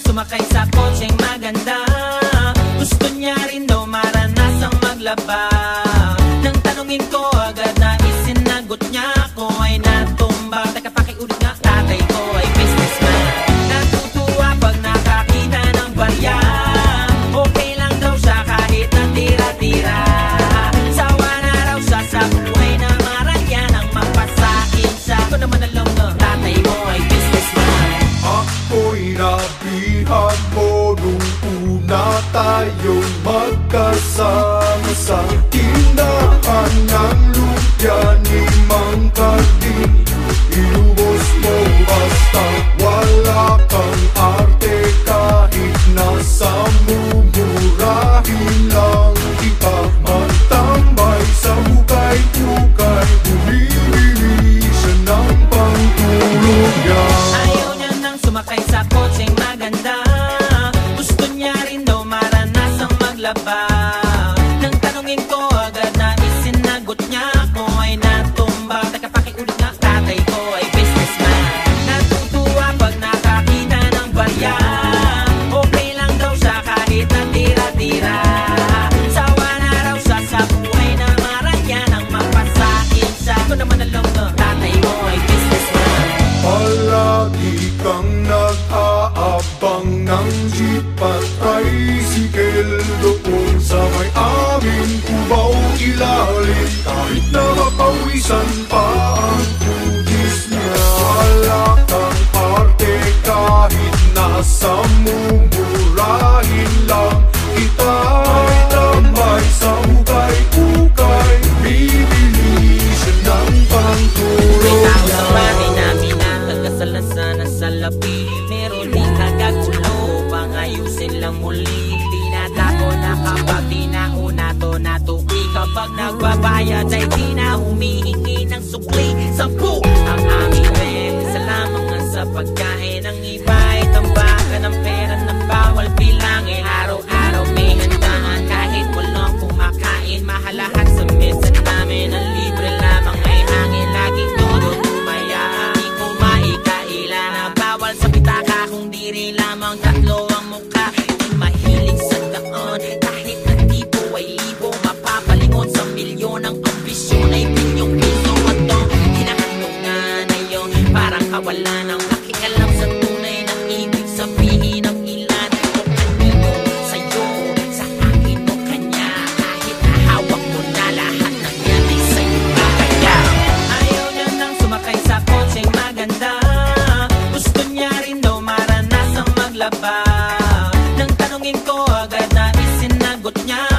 sumakay sa kotseng maganda. Gusto niya rin daw maranasang maglaba tayong magkasama sa tindahan ng lumpia ni Mang Carding Inubos mo basta wala kang arte kahit nasa mumurahin lang kita. Magtambay sa hukay-hukay Bumibili siya ng pangtulog niya. Ayaw niya nang sumakay sa kotseng maganda nakapawisan pa ang kugis niya Wala kang arte kahit nasa mumurahin lang Kita ay tambay sa hukay-hukay Bibili siya ng May pangtulog tao sa bahay namin na Tagasalansan na sa labi Meron di kagagulo Pangayusin lang muli Di na na kapag di na una to natuki Kapag nagbabayad ay Rin lamang tatlo ang mukha Di mahilig sa daan. Kahit na tipo ay libo Mapapalingon sa milyon. Ang ambisyon ay bilyong piso At to, hinahandog nga na yun Parang kawalan ng maranasang maglaba